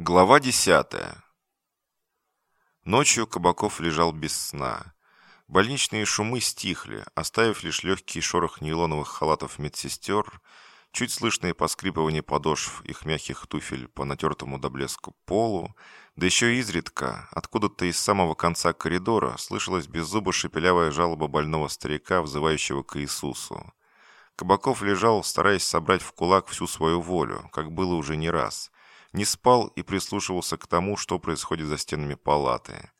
Глава 10. Ночью Кабаков лежал без сна. Больничные шумы стихли, оставив лишь легкий шорох нейлоновых халатов медсестер, чуть слышное поскрипывание подошв их мягких туфель по натертому до блеску полу, да еще изредка, откуда-то из самого конца коридора, слышалась беззубо шепелявая жалоба больного старика, взывающего к Иисусу. Кабаков лежал, стараясь собрать в кулак всю свою волю, как было уже не раз – не спал и прислушивался к тому, что происходит за стенами палаты.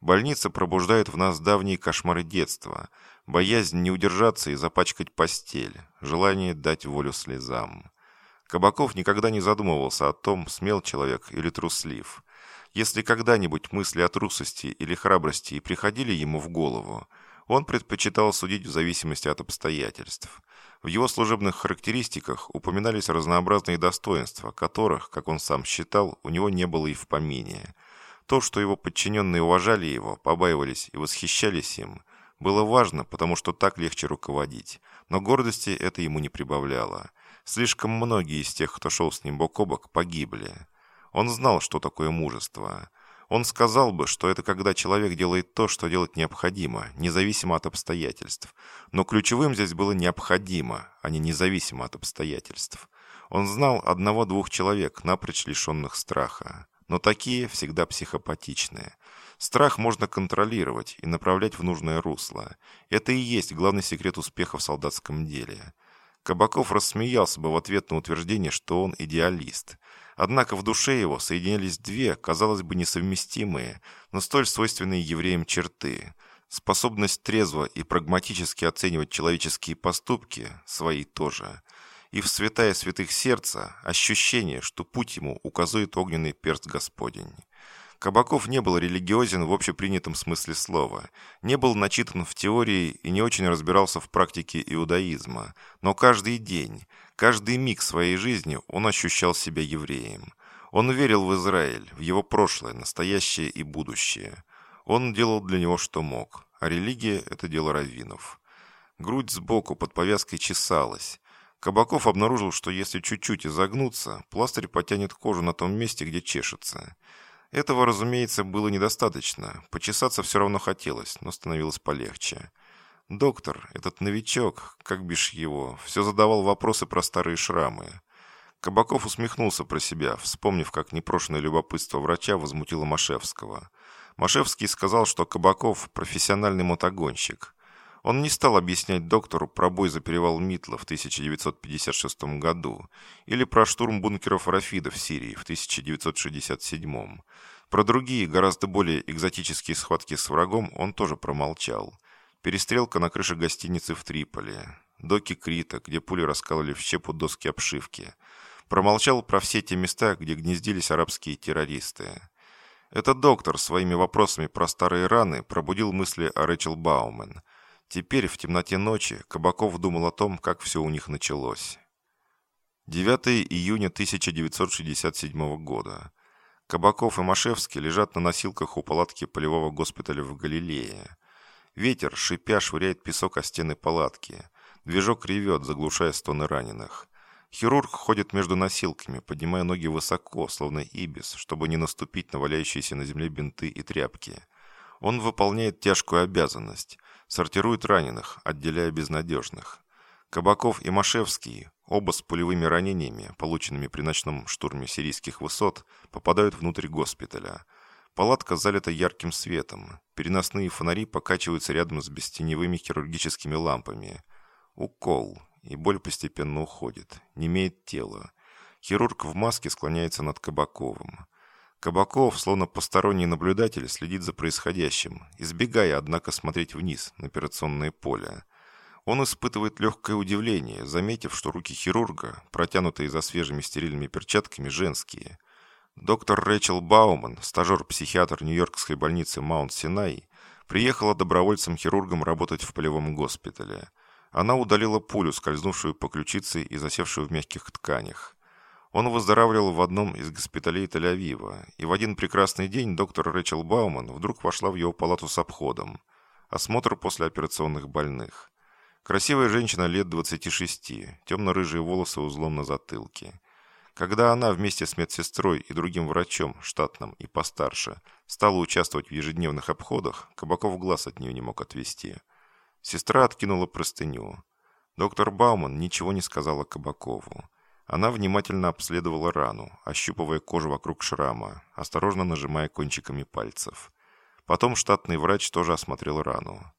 Больница пробуждает в нас давние кошмары детства, боязнь не удержаться и запачкать постель, желание дать волю слезам. Кабаков никогда не задумывался о том, смел человек или труслив. Если когда-нибудь мысли о трусости или храбрости и приходили ему в голову, он предпочитал судить в зависимости от обстоятельств. В его служебных характеристиках упоминались разнообразные достоинства, которых, как он сам считал, у него не было и в помине. То, что его подчиненные уважали его, побаивались и восхищались им, было важно, потому что так легче руководить, но гордости это ему не прибавляло. Слишком многие из тех, кто шел с ним бок о бок, погибли. Он знал, что такое мужество – он сказал бы, что это когда человек делает то, что делать необходимо, независимо от обстоятельств. Но ключевым здесь было необходимо, а не независимо от обстоятельств. Он знал одного-двух человек, напрочь лишенных страха. Но такие всегда психопатичные. Страх можно контролировать и направлять в нужное русло. Это и есть главный секрет успеха в солдатском деле. Кабаков рассмеялся бы в ответ на утверждение, что он идеалист – Однако в душе его соединялись две, казалось бы, несовместимые, но столь свойственные евреям черты. Способность трезво и прагматически оценивать человеческие поступки, свои тоже. И в святая святых сердца ощущение, что путь ему указывает огненный перст Господень. Кабаков не был религиозен в общепринятом смысле слова, не был начитан в теории и не очень разбирался в практике иудаизма, но каждый день, каждый миг своей жизни он ощущал себя евреем. Он верил в Израиль, в его прошлое, настоящее и будущее. Он делал для него, что мог, а религия – это дело раввинов. Грудь сбоку под повязкой чесалась. Кабаков обнаружил, что если чуть-чуть изогнуться, пластырь потянет кожу на том месте, где чешется – этого, разумеется, было недостаточно. Почесаться все равно хотелось, но становилось полегче. Доктор, этот новичок, как бишь его, все задавал вопросы про старые шрамы. Кабаков усмехнулся про себя, вспомнив, как непрошенное любопытство врача возмутило Машевского. Машевский сказал, что Кабаков – профессиональный мотогонщик. Он не стал объяснять доктору про бой за перевал Митла в 1956 году или про штурм бункеров Рафида в Сирии в 1967. Про другие, гораздо более экзотические схватки с врагом он тоже промолчал. Перестрелка на крыше гостиницы в Триполи. Доки Крита, где пули раскалывали в щепу доски обшивки. Промолчал про все те места, где гнездились арабские террористы. Этот доктор своими вопросами про старые раны пробудил мысли о Рэчел Баумен – Теперь, в темноте ночи, Кабаков думал о том, как все у них началось. 9 июня 1967 года. Кабаков и Машевский лежат на носилках у палатки полевого госпиталя в Галилее. Ветер, шипя, швыряет песок о стены палатки. Движок ревет, заглушая стоны раненых. Хирург ходит между носилками, поднимая ноги высоко, словно ибис, чтобы не наступить на валяющиеся на земле бинты и тряпки. Он выполняет тяжкую обязанность сортирует раненых, отделяя безнадежных. Кабаков и Машевский, оба с пулевыми ранениями, полученными при ночном штурме сирийских высот, попадают внутрь госпиталя. Палатка залита ярким светом. Переносные фонари покачиваются рядом с бестеневыми хирургическими лампами. Укол, и боль постепенно уходит. Не имеет тела. Хирург в маске склоняется над Кабаковым. Кабаков, словно посторонний наблюдатель, следит за происходящим, избегая, однако, смотреть вниз, на операционное поле. Он испытывает легкое удивление, заметив, что руки хирурга, протянутые за свежими стерильными перчатками, женские. Доктор Рэчел Бауман, стажер-психиатр Нью-Йоркской больницы Маунт-Синай, приехала добровольцем-хирургом работать в полевом госпитале. Она удалила пулю, скользнувшую по ключице и засевшую в мягких тканях. Он выздоравливал в одном из госпиталей Тель-Авива, и в один прекрасный день доктор Рэчел Бауман вдруг вошла в его палату с обходом. Осмотр после операционных больных. Красивая женщина лет 26, темно-рыжие волосы узлом на затылке. Когда она вместе с медсестрой и другим врачом, штатным и постарше, стала участвовать в ежедневных обходах, Кабаков глаз от нее не мог отвести. Сестра откинула простыню. Доктор Бауман ничего не сказала Кабакову. Она внимательно обследовала рану, ощупывая кожу вокруг шрама, осторожно нажимая кончиками пальцев. Потом штатный врач тоже осмотрел рану.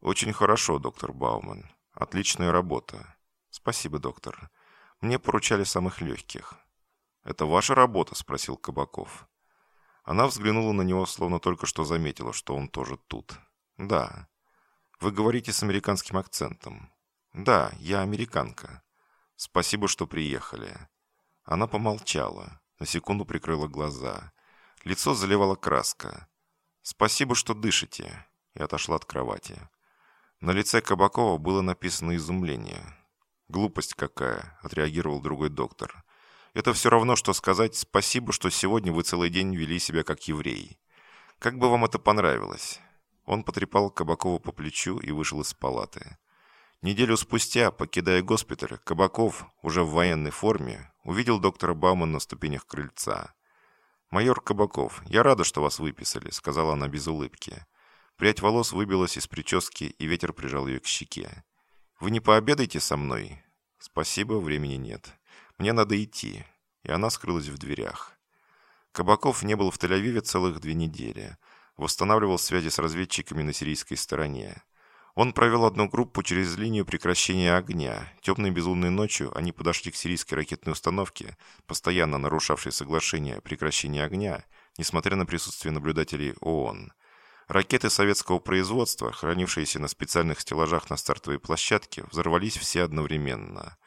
«Очень хорошо, доктор Бауман. Отличная работа. Спасибо, доктор. Мне поручали самых легких». «Это ваша работа?» – спросил Кабаков. Она взглянула на него, словно только что заметила, что он тоже тут. «Да». «Вы говорите с американским акцентом». «Да, я американка». «Спасибо, что приехали». Она помолчала, на секунду прикрыла глаза. Лицо заливала краска. «Спасибо, что дышите», и отошла от кровати. На лице Кабакова было написано изумление. «Глупость какая», — отреагировал другой доктор. «Это все равно, что сказать «спасибо, что сегодня вы целый день вели себя как еврей». Как бы вам это понравилось?» Он потрепал Кабакова по плечу и вышел из палаты. Неделю спустя, покидая госпиталь, Кабаков, уже в военной форме, увидел доктора Баумана на ступенях крыльца. «Майор Кабаков, я рада, что вас выписали», — сказала она без улыбки. Прядь волос выбилась из прически, и ветер прижал ее к щеке. «Вы не пообедаете со мной?» «Спасибо, времени нет. Мне надо идти». И она скрылась в дверях. Кабаков не был в Тель-Авиве целых две недели. Восстанавливал связи с разведчиками на сирийской стороне. Он провел одну группу через линию прекращения огня. Темной безлунной ночью они подошли к сирийской ракетной установке, постоянно нарушавшей соглашение о прекращении огня, несмотря на присутствие наблюдателей ООН. Ракеты советского производства, хранившиеся на специальных стеллажах на стартовой площадке, взорвались все одновременно.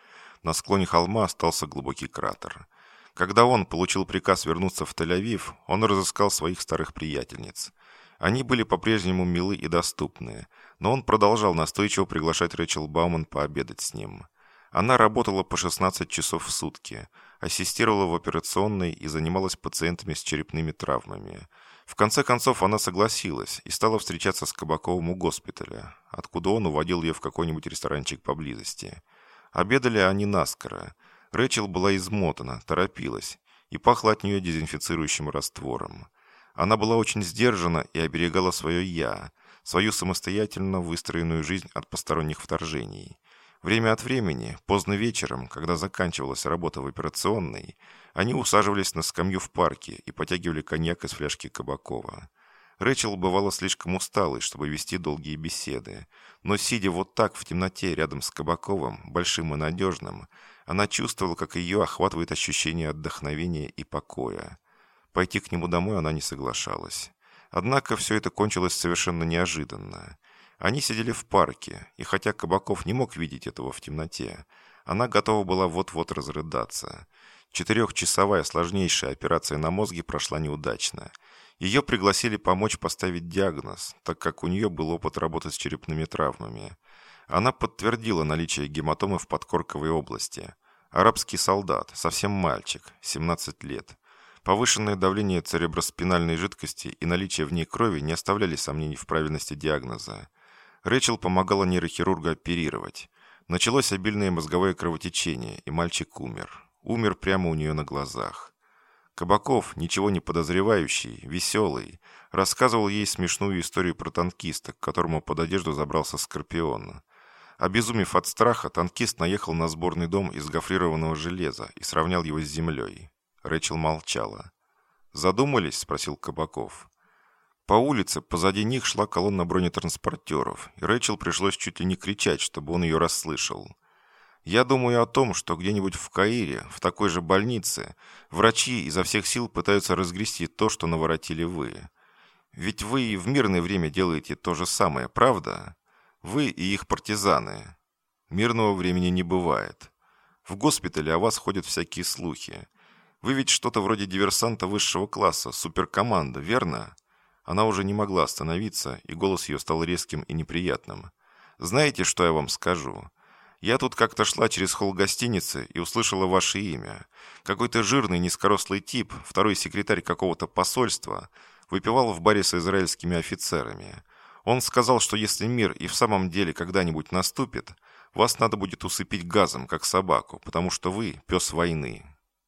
На склоне холма остался глубокий кратер. Когда он получил приказ вернуться в Тель-Авив, он разыскал своих старых приятельниц. Они были по-прежнему милы и доступны, но он продолжал настойчиво приглашать Рэчел Бауман пообедать с ним. Она работала по 16 часов в сутки, ассистировала в операционной и занималась пациентами с черепными травмами. В конце концов она согласилась и стала встречаться с Кабаковым у госпиталя, откуда он уводил ее в какой-нибудь ресторанчик поблизости. Обедали они наскоро. Рэчел была измотана, торопилась, и пахло от нее дезинфицирующим раствором. Она была очень сдержана и оберегала свое «я», свою самостоятельно выстроенную жизнь от посторонних вторжений. Время от времени, поздно вечером, когда заканчивалась работа в операционной, они усаживались на скамью в парке и потягивали коньяк из фляжки Кабакова. Рэчел бывала слишком усталой, чтобы вести долгие беседы, но сидя вот так в темноте рядом с Кабаковым, большим и надежным, она чувствовала, как ее охватывает ощущение отдохновения и покоя. Пойти к нему домой она не соглашалась. Однако все это кончилось совершенно неожиданно. Они сидели в парке, и хотя Кабаков не мог видеть этого в темноте, она готова была вот-вот разрыдаться. Четырехчасовая сложнейшая операция на мозге прошла неудачно. Ее пригласили помочь поставить диагноз, так как у нее был опыт работы с черепными травмами. Она подтвердила наличие гематомы в подкорковой области. Арабский солдат, совсем мальчик, 17 лет. Повышенное давление цереброспинальной жидкости и наличие в ней крови не оставляли сомнений в правильности диагноза. Рэчел помогала нейрохирургу оперировать. Началось обильное мозговое кровотечение, и мальчик умер. Умер прямо у нее на глазах. Кабаков, ничего не подозревающий, веселый, рассказывал ей смешную историю про танкиста, к которому под одежду забрался Скорпион. Обезумев от страха, танкист наехал на сборный дом из гофрированного железа и сравнял его с землей. Рэчел молчала. «Задумались?» – спросил Кабаков. По улице позади них шла колонна бронетранспортеров, и Рэчел пришлось чуть ли не кричать, чтобы он ее расслышал. «Я думаю о том, что где-нибудь в Каире, в такой же больнице, врачи изо всех сил пытаются разгрести то, что наворотили вы. Ведь вы и в мирное время делаете то же самое, правда? Вы и их партизаны. Мирного времени не бывает. В госпитале о вас ходят всякие слухи. Вы ведь что-то вроде диверсанта высшего класса, суперкоманда, верно?» Она уже не могла остановиться, и голос ее стал резким и неприятным. «Знаете, что я вам скажу? Я тут как-то шла через холл гостиницы и услышала ваше имя. Какой-то жирный низкорослый тип, второй секретарь какого-то посольства, выпивал в баре с израильскими офицерами. Он сказал, что если мир и в самом деле когда-нибудь наступит, вас надо будет усыпить газом, как собаку, потому что вы – пес войны».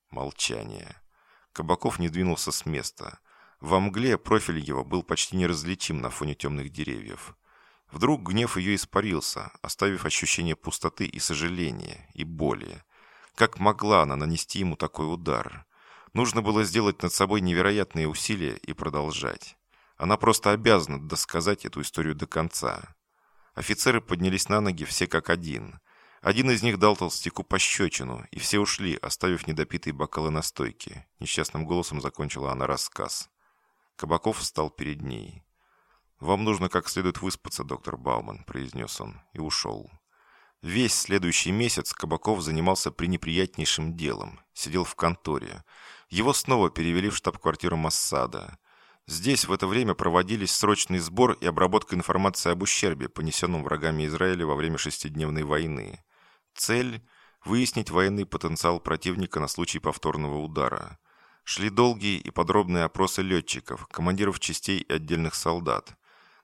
Молчание. Кабаков не двинулся с места. Во мгле профиль его был почти неразличим на фоне темных деревьев. Вдруг гнев ее испарился, оставив ощущение пустоты и сожаления, и боли. Как могла она нанести ему такой удар? Нужно было сделать над собой невероятные усилия и продолжать. Она просто обязана досказать эту историю до конца. Офицеры поднялись на ноги все как один. Один из них дал толстяку пощечину, и все ушли, оставив недопитые бокалы на стойке. Несчастным голосом закончила она рассказ. Кабаков встал перед ней. «Вам нужно как следует выспаться, доктор Бауман», — произнес он, и ушел. Весь следующий месяц Кабаков занимался пренеприятнейшим делом. Сидел в конторе. Его снова перевели в штаб-квартиру Массада. Здесь в это время проводились срочный сбор и обработка информации об ущербе, понесенном врагами Израиля во время шестидневной войны. Цель – выяснить военный потенциал противника на случай повторного удара. Шли долгие и подробные опросы летчиков, командиров частей и отдельных солдат.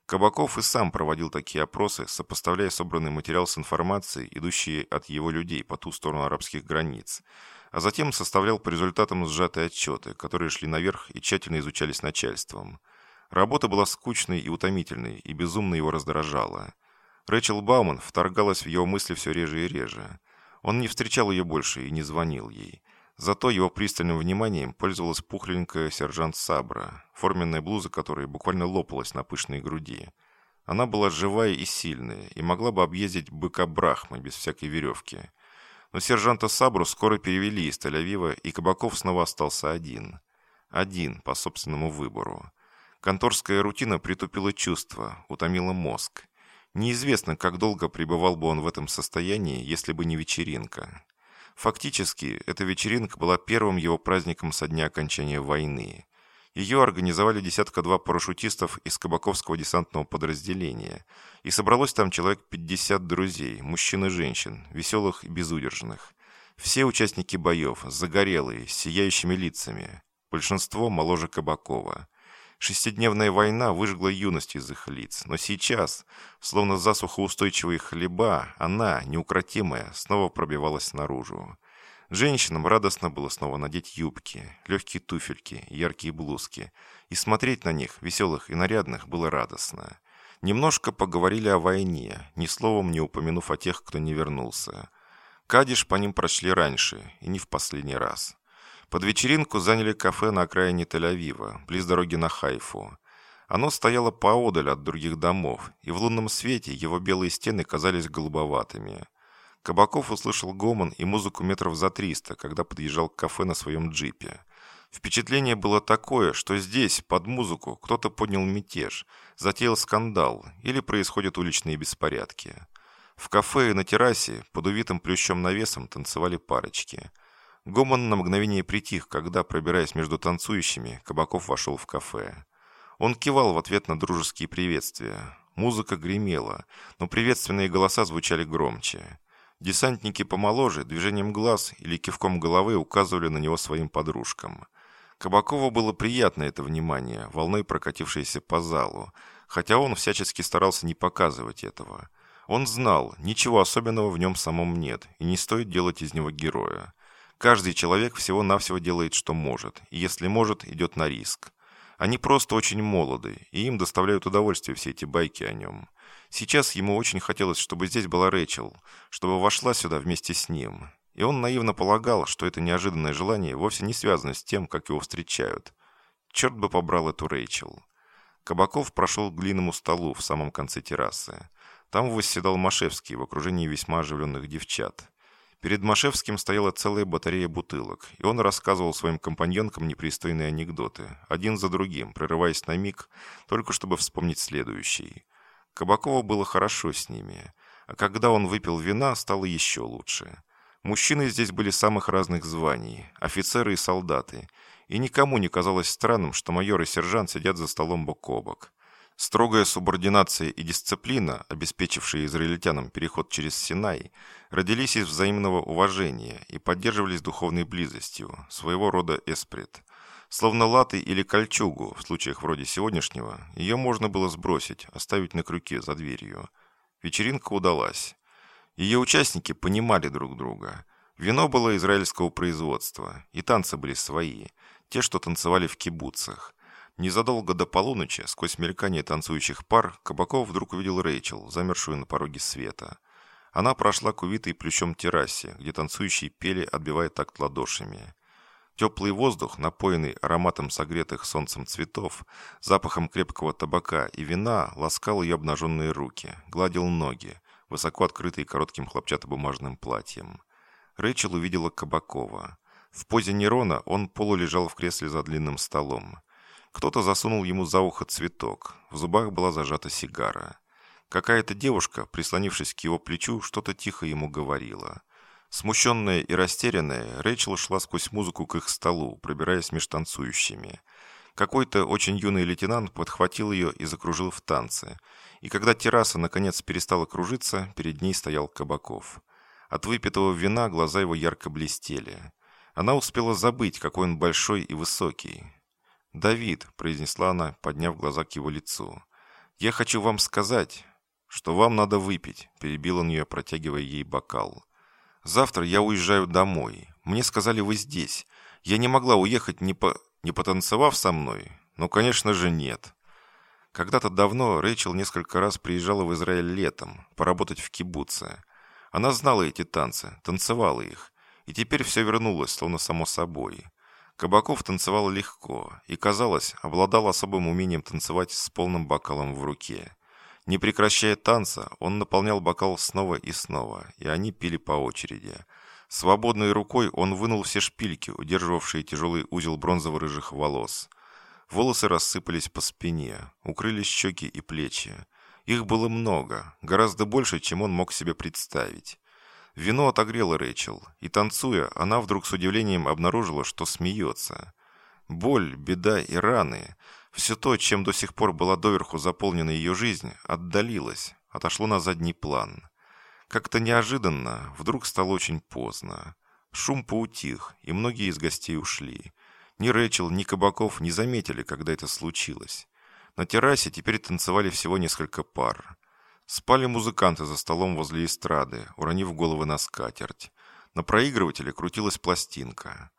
Кабаков и сам проводил такие опросы, сопоставляя собранный материал с информацией, идущей от его людей по ту сторону арабских границ – а затем составлял по результатам сжатые отчеты, которые шли наверх и тщательно изучались начальством. Работа была скучной и утомительной, и безумно его раздражала. Рэчел Бауман вторгалась в его мысли все реже и реже. Он не встречал ее больше и не звонил ей. Зато его пристальным вниманием пользовалась пухленькая сержант Сабра, форменная блуза которой буквально лопалась на пышной груди. Она была живая и сильная, и могла бы объездить быка Брахмы без всякой веревки – но сержанта Сабру скоро перевели из Тель-Авива, и Кабаков снова остался один. Один, по собственному выбору. Конторская рутина притупила чувства, утомила мозг. Неизвестно, как долго пребывал бы он в этом состоянии, если бы не вечеринка. Фактически, эта вечеринка была первым его праздником со дня окончания войны. Ее организовали десятка-два парашютистов из Кабаковского десантного подразделения. И собралось там человек 50 друзей, мужчин и женщин, веселых и безудержных. Все участники боев, загорелые, с сияющими лицами. Большинство моложе Кабакова. Шестидневная война выжгла юность из их лиц, но сейчас, словно засухо устойчивые хлеба, она, неукротимая, снова пробивалась наружу. Женщинам радостно было снова надеть юбки, легкие туфельки, яркие блузки. И смотреть на них, веселых и нарядных, было радостно. Немножко поговорили о войне, ни словом не упомянув о тех, кто не вернулся. Кадиш по ним прошли раньше, и не в последний раз. Под вечеринку заняли кафе на окраине Тель-Авива, близ дороги на Хайфу. Оно стояло поодаль от других домов, и в лунном свете его белые стены казались голубоватыми – Кабаков услышал гомон и музыку метров за триста, когда подъезжал к кафе на своем джипе. Впечатление было такое, что здесь, под музыку, кто-то поднял мятеж, затеял скандал или происходят уличные беспорядки. В кафе и на террасе, под увитым плющом навесом, танцевали парочки. Гомон на мгновение притих, когда, пробираясь между танцующими, Кабаков вошел в кафе. Он кивал в ответ на дружеские приветствия. Музыка гремела, но приветственные голоса звучали громче. Десантники помоложе движением глаз или кивком головы указывали на него своим подружкам. Кабакову было приятно это внимание, волной прокатившееся по залу, хотя он всячески старался не показывать этого. Он знал, ничего особенного в нем самом нет, и не стоит делать из него героя. Каждый человек всего-навсего делает, что может, и если может, идет на риск. Они просто очень молоды, и им доставляют удовольствие все эти байки о нем. Сейчас ему очень хотелось, чтобы здесь была Рэйчел, чтобы вошла сюда вместе с ним. И он наивно полагал, что это неожиданное желание вовсе не связано с тем, как его встречают. Черт бы побрал эту Рэйчел. Кабаков прошел к длинному столу в самом конце террасы. Там восседал Машевский в окружении весьма оживленных девчат. Перед Машевским стояла целая батарея бутылок, и он рассказывал своим компаньонкам непристойные анекдоты, один за другим, прерываясь на миг, только чтобы вспомнить следующий. Кабакову было хорошо с ними, а когда он выпил вина, стало еще лучше. Мужчины здесь были самых разных званий, офицеры и солдаты, и никому не казалось странным, что майор и сержант сидят за столом бок о бок. Строгая субординация и дисциплина, обеспечившие израильтянам переход через Синай, родились из взаимного уважения и поддерживались духовной близостью, своего рода эсприт. Словно латы или кольчугу, в случаях вроде сегодняшнего, ее можно было сбросить, оставить на крюке за дверью. Вечеринка удалась. Ее участники понимали друг друга. Вино было израильского производства, и танцы были свои, те, что танцевали в кибуцах. Незадолго до полуночи, сквозь мелькание танцующих пар, Кабаков вдруг увидел Рэйчел, замершую на пороге света. Она прошла к увитой плющом террасе, где танцующие пели, отбивая такт ладошами. Теплый воздух, напоенный ароматом согретых солнцем цветов, запахом крепкого табака и вина, ласкал ее обнаженные руки, гладил ноги, высоко открытые коротким хлопчатобумажным платьем. Рэйчел увидела Кабакова. В позе Нерона он полулежал в кресле за длинным столом. Кто-то засунул ему за ухо цветок. В зубах была зажата сигара. Какая-то девушка, прислонившись к его плечу, что-то тихо ему говорила. Смущенная и растерянная, Рэйчел шла сквозь музыку к их столу, пробираясь меж танцующими. Какой-то очень юный лейтенант подхватил ее и закружил в танце. И когда терраса наконец перестала кружиться, перед ней стоял Кабаков. От выпитого вина глаза его ярко блестели. Она успела забыть, какой он большой и высокий. «Давид», — произнесла она, подняв глаза к его лицу, — «я хочу вам сказать, что вам надо выпить», — перебил он ее, протягивая ей бокал. «Завтра я уезжаю домой. Мне сказали, вы здесь. Я не могла уехать, не, по... не потанцевав со мной? Ну, конечно же, нет». Когда-то давно Рэйчел несколько раз приезжала в Израиль летом, поработать в кибуце. Она знала эти танцы, танцевала их, и теперь все вернулось, словно само собой. Кабаков танцевал легко и, казалось, обладал особым умением танцевать с полным бокалом в руке. Не прекращая танца, он наполнял бокал снова и снова, и они пили по очереди. Свободной рукой он вынул все шпильки, удерживавшие тяжелый узел бронзово-рыжих волос. Волосы рассыпались по спине, укрыли щеки и плечи. Их было много, гораздо больше, чем он мог себе представить. Вино отогрело Рэйчел, и танцуя, она вдруг с удивлением обнаружила, что смеется. Боль, беда и раны – все то, чем до сих пор была доверху заполнена ее жизнь, отдалилось, отошло на задний план. Как-то неожиданно, вдруг стало очень поздно. Шум поутих, и многие из гостей ушли. Ни Рэйчел, ни Кабаков не заметили, когда это случилось. На террасе теперь танцевали всего несколько пар. Спали музыканты за столом возле эстрады, уронив головы на скатерть. На проигрывателе крутилась пластинка.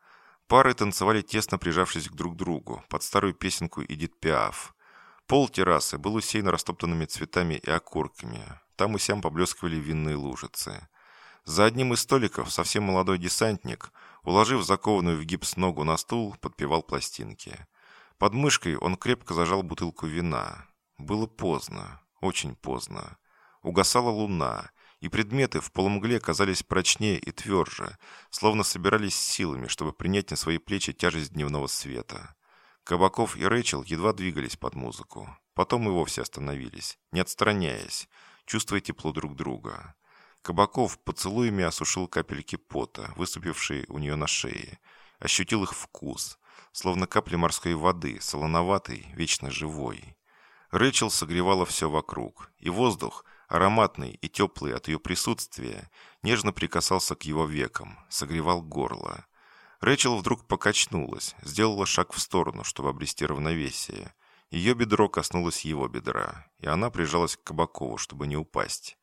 Пары танцевали тесно прижавшись к друг другу, под старую песенку Эдит Пиаф. Пол террасы был усеян растоптанными цветами и окурками. Там и сям поблескивали винные лужицы. За одним из столиков совсем молодой десантник, уложив закованную в гипс ногу на стул, подпевал пластинки. Под мышкой он крепко зажал бутылку вина. Было поздно, очень поздно. Угасала луна, и предметы в полумгле казались прочнее и тверже, словно собирались силами, чтобы принять на свои плечи тяжесть дневного света. Кабаков и Рэйчел едва двигались под музыку. Потом и вовсе остановились, не отстраняясь, чувствуя тепло друг друга. Кабаков поцелуями осушил капельки пота, выступившие у нее на шее. Ощутил их вкус, словно капли морской воды, солоноватой, вечно живой. Рэйчел согревала все вокруг, и воздух, ароматный и теплый от ее присутствия, нежно прикасался к его векам, согревал горло. Рэчел вдруг покачнулась, сделала шаг в сторону, чтобы обрести равновесие. Ее бедро коснулось его бедра, и она прижалась к Кабакову, чтобы не упасть.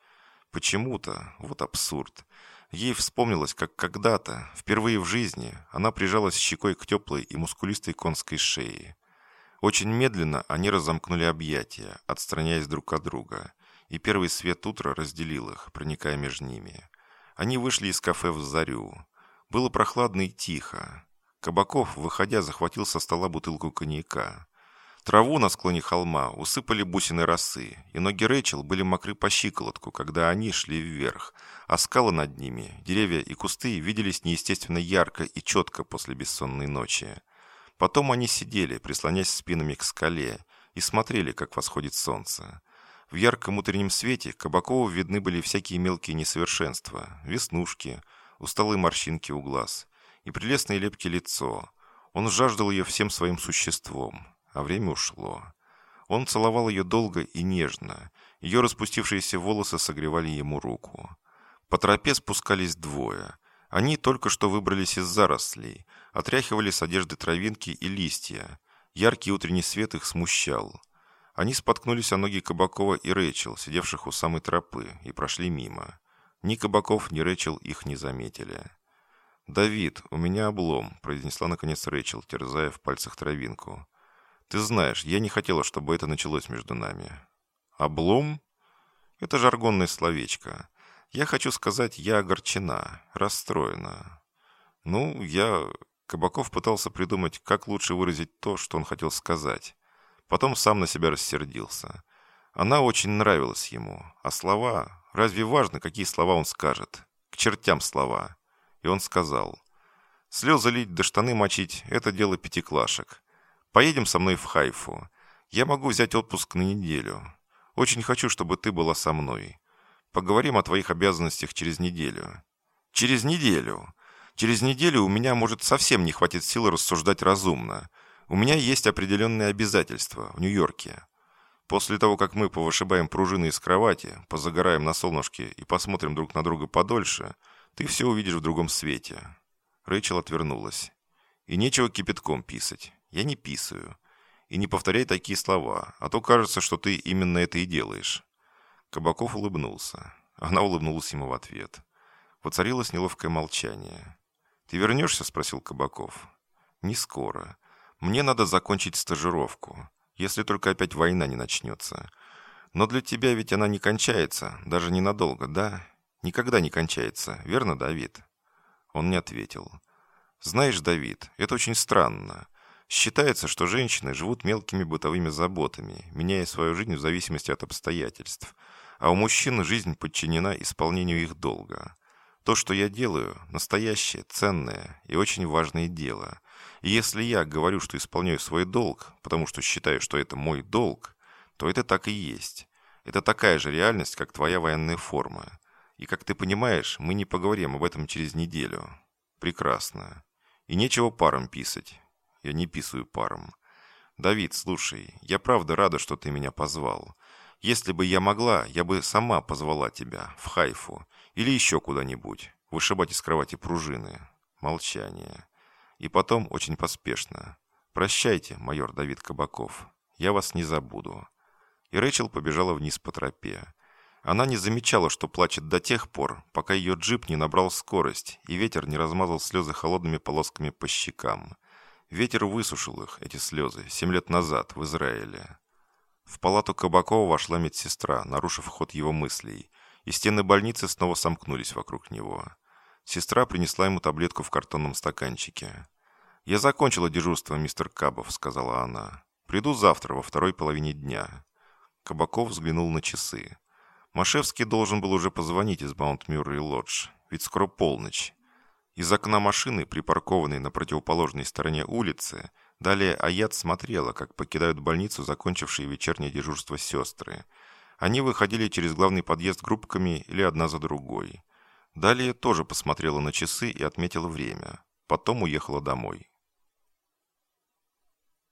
Почему-то, вот абсурд, ей вспомнилось, как когда-то, впервые в жизни, она прижалась щекой к теплой и мускулистой конской шее. Очень медленно они разомкнули объятия, отстраняясь друг от друга и первый свет утра разделил их, проникая между ними. Они вышли из кафе в зарю. Было прохладно и тихо. Кабаков, выходя, захватил со стола бутылку коньяка. Траву на склоне холма усыпали бусины росы, и ноги Рэйчел были мокры по щиколотку, когда они шли вверх, а скалы над ними, деревья и кусты виделись неестественно ярко и четко после бессонной ночи. Потом они сидели, прислонясь спинами к скале, и смотрели, как восходит солнце. В ярком утреннем свете Кабакову видны были всякие мелкие несовершенства, веснушки, усталые морщинки у глаз и прелестное лепкое лицо. Он жаждал ее всем своим существом, а время ушло. Он целовал ее долго и нежно, ее распустившиеся волосы согревали ему руку. По тропе спускались двое. Они только что выбрались из зарослей, отряхивали с одежды травинки и листья. Яркий утренний свет их смущал. Они споткнулись о ноги Кабакова и Рэчел, сидевших у самой тропы, и прошли мимо. Ни Кабаков, ни Рэчел их не заметили. «Давид, у меня облом», — произнесла наконец Рэйчел, терзая в пальцах травинку. «Ты знаешь, я не хотела, чтобы это началось между нами». «Облом?» «Это жаргонное словечко. Я хочу сказать, я огорчена, расстроена». «Ну, я...» Кабаков пытался придумать, как лучше выразить то, что он хотел сказать. Потом сам на себя рассердился. Она очень нравилась ему. А слова... Разве важно, какие слова он скажет? К чертям слова. И он сказал. Слезы лить да штаны мочить – это дело пятиклашек. Поедем со мной в Хайфу. Я могу взять отпуск на неделю. Очень хочу, чтобы ты была со мной. Поговорим о твоих обязанностях через неделю. Через неделю. Через неделю у меня, может, совсем не хватит сил рассуждать разумно. У меня есть определенные обязательства в Нью-Йорке. После того, как мы повышибаем пружины из кровати, позагораем на солнышке и посмотрим друг на друга подольше, ты все увидишь в другом свете». Рэйчел отвернулась. «И нечего кипятком писать. Я не писаю. И не повторяй такие слова, а то кажется, что ты именно это и делаешь». Кабаков улыбнулся. Она улыбнулась ему в ответ. Воцарилось неловкое молчание. «Ты вернешься?» – спросил Кабаков. «Не скоро. Мне надо закончить стажировку если только опять война не начнется. Но для тебя ведь она не кончается, даже ненадолго, да? Никогда не кончается, верно, Давид?» Он не ответил. «Знаешь, Давид, это очень странно. Считается, что женщины живут мелкими бытовыми заботами, меняя свою жизнь в зависимости от обстоятельств, а у мужчин жизнь подчинена исполнению их долга. То, что я делаю, настоящее, ценное и очень важное дело. И если я говорю, что исполняю свой долг, потому что считаю, что это мой долг, то это так и есть. Это такая же реальность, как твоя военная форма. И как ты понимаешь, мы не поговорим об этом через неделю. Прекрасно. И нечего паром писать. Я не писаю паром. Давид, слушай, я правда рада, что ты меня позвал. Если бы я могла, я бы сама позвала тебя в Хайфу или еще куда-нибудь, вышибать из кровати пружины. Молчание. И потом очень поспешно. «Прощайте, майор Давид Кабаков. Я вас не забуду». И Рэчел побежала вниз по тропе. Она не замечала, что плачет до тех пор, пока ее джип не набрал скорость, и ветер не размазал слезы холодными полосками по щекам. Ветер высушил их, эти слезы, семь лет назад, в Израиле. В палату Кабакова вошла медсестра, нарушив ход его мыслей, и стены больницы снова сомкнулись вокруг него. Сестра принесла ему таблетку в картонном стаканчике. «Я закончила дежурство, мистер Кабов», — сказала она. «Приду завтра во второй половине дня». Кабаков взглянул на часы. Машевский должен был уже позвонить из Маунт-Мюррей-Лодж, ведь скоро полночь. Из окна машины, припаркованной на противоположной стороне улицы, далее Аят смотрела, как покидают больницу закончившие вечернее дежурство сестры — они выходили через главный подъезд группками или одна за другой. Далее тоже посмотрела на часы и отметила время. Потом уехала домой.